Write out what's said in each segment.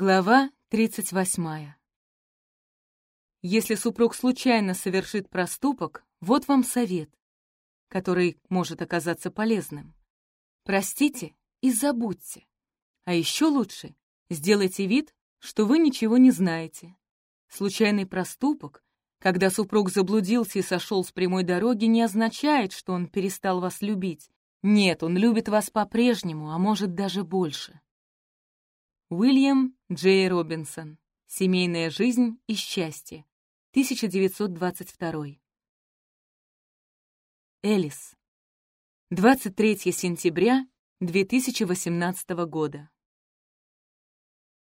Глава 38. Если супруг случайно совершит проступок, вот вам совет, который может оказаться полезным. Простите и забудьте. А еще лучше сделайте вид, что вы ничего не знаете. Случайный проступок, когда супруг заблудился и сошел с прямой дороги, не означает, что он перестал вас любить. Нет, он любит вас по-прежнему, а может даже больше. Уильям Джей Робинсон. Семейная жизнь и счастье. 1922. Элис. 23 сентября 2018 года.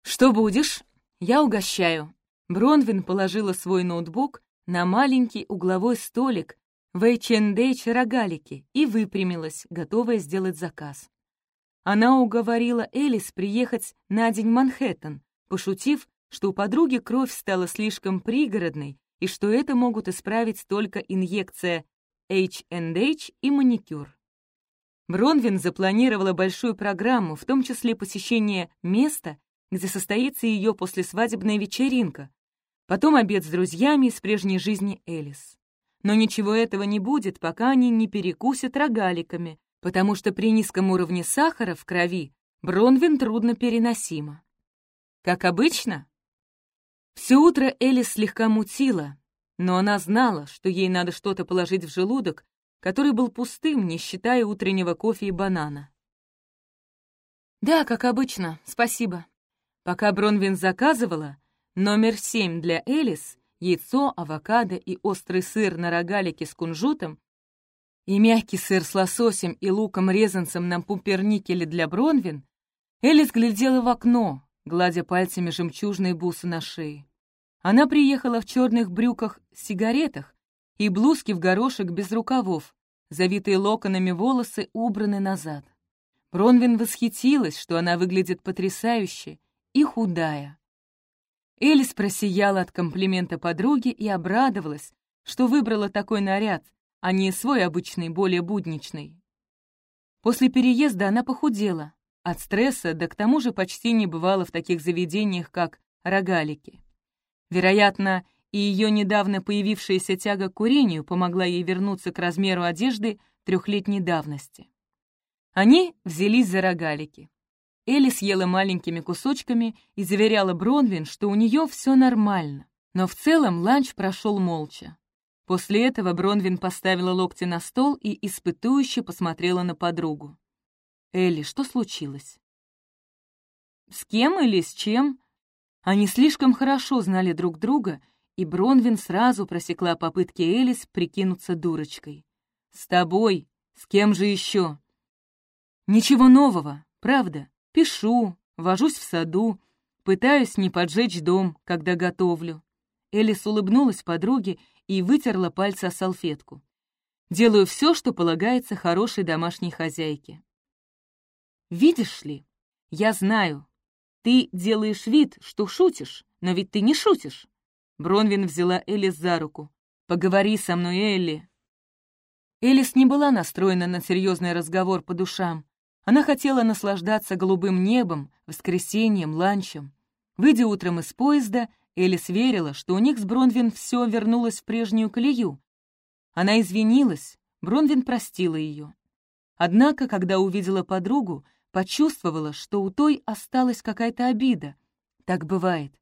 «Что будешь?» «Я угощаю». Бронвин положила свой ноутбук на маленький угловой столик в H&H рогалике и выпрямилась, готовая сделать заказ. Она уговорила Элис приехать на день в Манхэттен, пошутив, что у подруги кровь стала слишком пригородной и что это могут исправить только инъекция H&H и маникюр. Бронвин запланировала большую программу, в том числе посещение места, где состоится ее послесвадебная вечеринка, потом обед с друзьями из прежней жизни Элис. Но ничего этого не будет, пока они не перекусят рогаликами, потому что при низком уровне сахара в крови бронвин трудно переносима. Как обычно? Все утро Элис слегка мутила, но она знала, что ей надо что-то положить в желудок, который был пустым, не считая утреннего кофе и банана. «Да, как обычно, спасибо». Пока Бронвин заказывала, номер семь для Элис, яйцо, авокадо и острый сыр на рогалике с кунжутом и мягкий сыр с лососем и луком-резанцем на пумперникеле для Бронвин, Элис глядела в окно, гладя пальцами жемчужные бусы на шее. Она приехала в черных брюках сигаретах и блузке в горошек без рукавов, завитые локонами волосы убраны назад. Бронвин восхитилась, что она выглядит потрясающе и худая. Элис просияла от комплимента подруги и обрадовалась, что выбрала такой наряд, а не свой обычный, более будничный. После переезда она похудела. От стресса, да к тому же почти не бывала в таких заведениях, как рогалики. Вероятно, и ее недавно появившаяся тяга к курению помогла ей вернуться к размеру одежды трехлетней давности. Они взялись за рогалики. Элли съела маленькими кусочками и заверяла Бронвин, что у нее все нормально. Но в целом ланч прошел молча. После этого Бронвин поставила локти на стол и испытующе посмотрела на подругу. «Элли, что случилось?» «С кем или с чем?» Они слишком хорошо знали друг друга, и Бронвин сразу просекла попытки Элис прикинуться дурочкой. «С тобой? С кем же еще?» «Ничего нового, правда. Пишу, вожусь в саду, пытаюсь не поджечь дом, когда готовлю». Элис улыбнулась подруге и вытерла пальцы о салфетку. «Делаю все, что полагается хорошей домашней хозяйке». «Видишь ли, я знаю, ты делаешь вид, что шутишь, но ведь ты не шутишь». Бронвин взяла Элис за руку. «Поговори со мной, Элли». Элис не была настроена на серьезный разговор по душам. Она хотела наслаждаться голубым небом, воскресеньем, ланчем. Выйдя утром из поезда, Элис верила, что у них с Бронвин все вернулось в прежнюю колею. Она извинилась, Бронвин простила ее. Однако, когда увидела подругу, почувствовала, что у той осталась какая-то обида. Так бывает.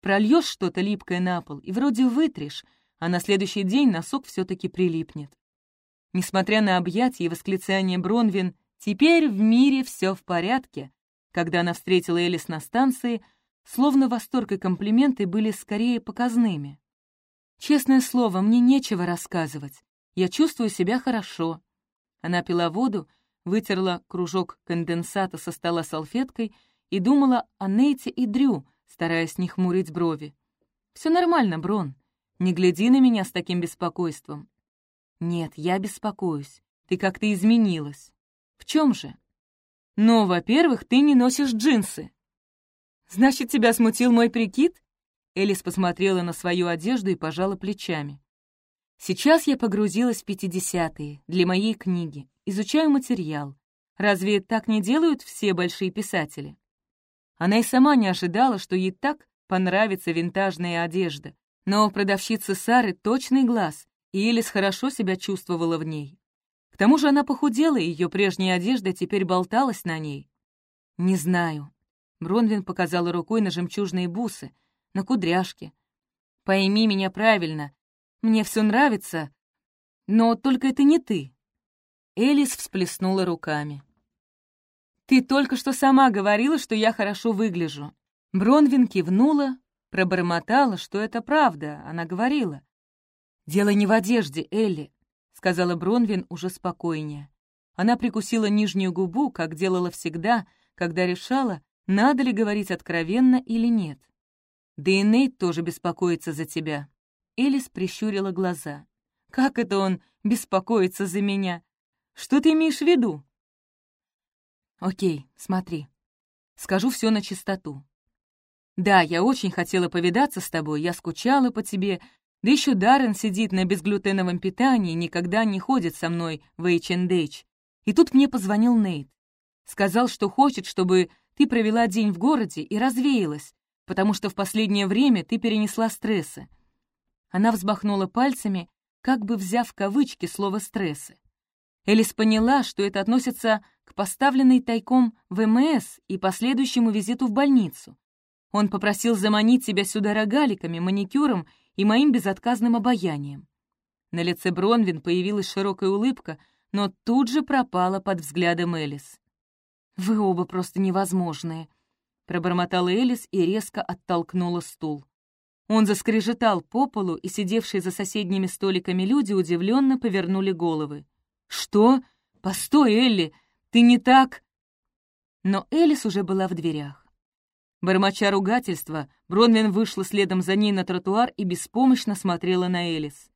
Прольешь что-то липкое на пол и вроде вытрешь, а на следующий день носок все-таки прилипнет. Несмотря на объятия и восклицания Бронвин «Теперь в мире все в порядке», когда она встретила Элис на станции, Словно восторг и комплименты были скорее показными. «Честное слово, мне нечего рассказывать. Я чувствую себя хорошо». Она пила воду, вытерла кружок конденсата со стола салфеткой и думала о Нейте и Дрю, стараясь не хмурить брови. «Все нормально, Брон. Не гляди на меня с таким беспокойством». «Нет, я беспокоюсь. Ты как-то изменилась». «В чем же?» «Ну, во-первых, ты не носишь джинсы. «Значит, тебя смутил мой прикид?» Элис посмотрела на свою одежду и пожала плечами. «Сейчас я погрузилась в пятидесятые, для моей книги, изучаю материал. Разве так не делают все большие писатели?» Она и сама не ожидала, что ей так понравится винтажная одежда. Но у продавщицы Сары точный глаз, и Элис хорошо себя чувствовала в ней. К тому же она похудела, и ее прежняя одежда теперь болталась на ней. «Не знаю». Бронвин показала рукой на жемчужные бусы, на кудряшки. «Пойми меня правильно. Мне все нравится, но только это не ты». Элис всплеснула руками. «Ты только что сама говорила, что я хорошо выгляжу». Бронвин кивнула, пробормотала, что это правда, она говорила. «Дело не в одежде, Элли», — сказала Бронвин уже спокойнее. Она прикусила нижнюю губу, как делала всегда, когда решала, надо ли говорить откровенно или нет. Да и Нейт тоже беспокоится за тебя. Элис прищурила глаза. «Как это он беспокоится за меня? Что ты имеешь в виду?» «Окей, смотри. Скажу все на чистоту. Да, я очень хотела повидаться с тобой, я скучала по тебе, да еще Даррен сидит на безглютеновом питании, никогда не ходит со мной в H&H. И тут мне позвонил Нейт. Сказал, что хочет, чтобы ты провела день в городе и развеялась, потому что в последнее время ты перенесла стрессы. Она взмахнула пальцами, как бы взяв в кавычки слово «стрессы». Элис поняла, что это относится к поставленной тайком ВМС и последующему визиту в больницу. Он попросил заманить себя сюда рогаликами, маникюром и моим безотказным обаянием. На лице Бронвин появилась широкая улыбка, но тут же пропала под взглядом Элис. «Вы оба просто невозможные», — пробормотала Элис и резко оттолкнула стул. Он заскрежетал по полу, и сидевшие за соседними столиками люди удивленно повернули головы. «Что? Постой, Элли, ты не так...» Но Элис уже была в дверях. Бормоча ругательства, Бронвин вышла следом за ней на тротуар и беспомощно смотрела на Элис.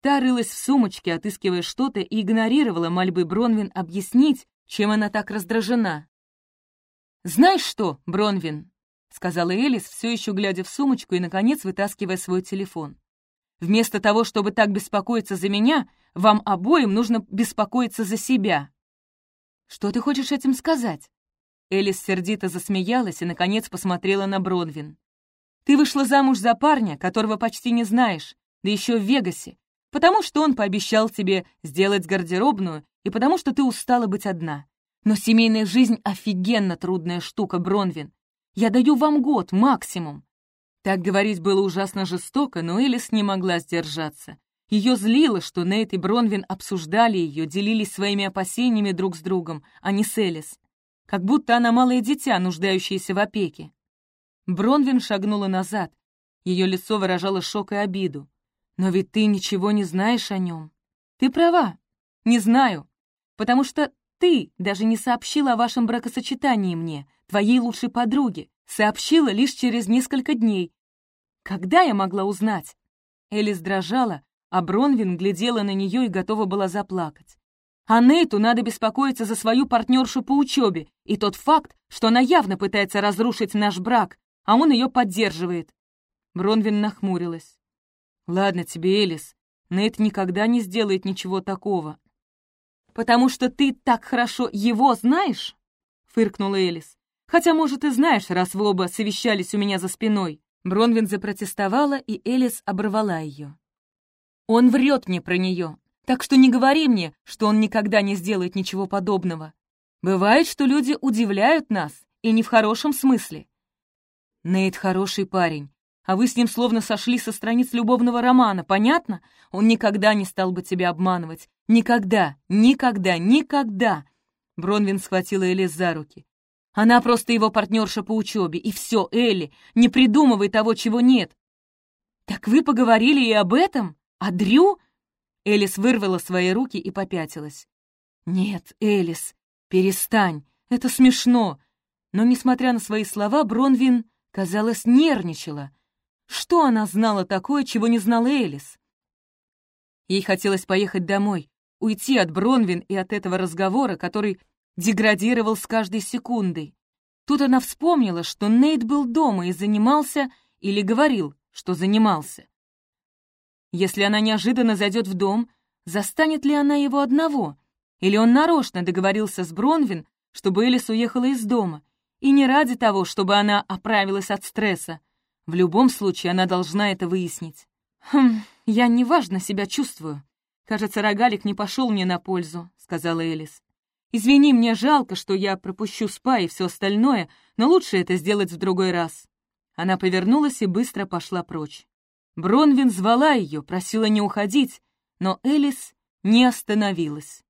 Та рылась в сумочке, отыскивая что-то, и игнорировала мольбы Бронвин объяснить, чем она так раздражена. «Знаешь что, Бронвин?» — сказала Элис, все еще глядя в сумочку и, наконец, вытаскивая свой телефон. «Вместо того, чтобы так беспокоиться за меня, вам обоим нужно беспокоиться за себя». «Что ты хочешь этим сказать?» Элис сердито засмеялась и, наконец, посмотрела на Бронвин. «Ты вышла замуж за парня, которого почти не знаешь, да еще в Вегасе, потому что он пообещал тебе сделать гардеробную и потому что ты устала быть одна. Но семейная жизнь — офигенно трудная штука, Бронвин. Я даю вам год, максимум». Так говорить было ужасно жестоко, но Элис не могла сдержаться. Ее злило, что Нейт и Бронвин обсуждали ее, делились своими опасениями друг с другом, а не с Элис как будто она малое дитя, нуждающееся в опеке. Бронвин шагнула назад. Ее лицо выражало шок и обиду. «Но ведь ты ничего не знаешь о нем». «Ты права. Не знаю. Потому что ты даже не сообщила о вашем бракосочетании мне, твоей лучшей подруге. Сообщила лишь через несколько дней. Когда я могла узнать?» Элис дрожала, а Бронвин глядела на нее и готова была заплакать. А Нейту надо беспокоиться за свою партнершу по учебе и тот факт, что она явно пытается разрушить наш брак, а он ее поддерживает. Бронвин нахмурилась. «Ладно тебе, Элис, Нейт никогда не сделает ничего такого». «Потому что ты так хорошо его знаешь?» — фыркнула Элис. «Хотя, может, и знаешь, раз вы оба совещались у меня за спиной». Бронвин запротестовала, и Элис оборвала ее. «Он врет мне про нее. Так что не говори мне, что он никогда не сделает ничего подобного. Бывает, что люди удивляют нас, и не в хорошем смысле. Нейт хороший парень, а вы с ним словно сошли со страниц любовного романа, понятно? Он никогда не стал бы тебя обманывать. Никогда, никогда, никогда!» Бронвин схватила Элли за руки. «Она просто его партнерша по учебе, и все, Элли, не придумывай того, чего нет!» «Так вы поговорили и об этом? А Дрю?» Элис вырвала свои руки и попятилась. «Нет, Элис, перестань, это смешно!» Но, несмотря на свои слова, Бронвин, казалось, нервничала. Что она знала такое, чего не знала Элис? Ей хотелось поехать домой, уйти от Бронвин и от этого разговора, который деградировал с каждой секундой. Тут она вспомнила, что Нейт был дома и занимался, или говорил, что занимался. Если она неожиданно зайдет в дом, застанет ли она его одного? Или он нарочно договорился с Бронвин, чтобы Элис уехала из дома? И не ради того, чтобы она оправилась от стресса. В любом случае она должна это выяснить. «Хм, я неважно себя чувствую. Кажется, рогалик не пошел мне на пользу», — сказала Элис. «Извини, мне жалко, что я пропущу спа и все остальное, но лучше это сделать в другой раз». Она повернулась и быстро пошла прочь. Бронвин звала ее, просила не уходить, но Элис не остановилась.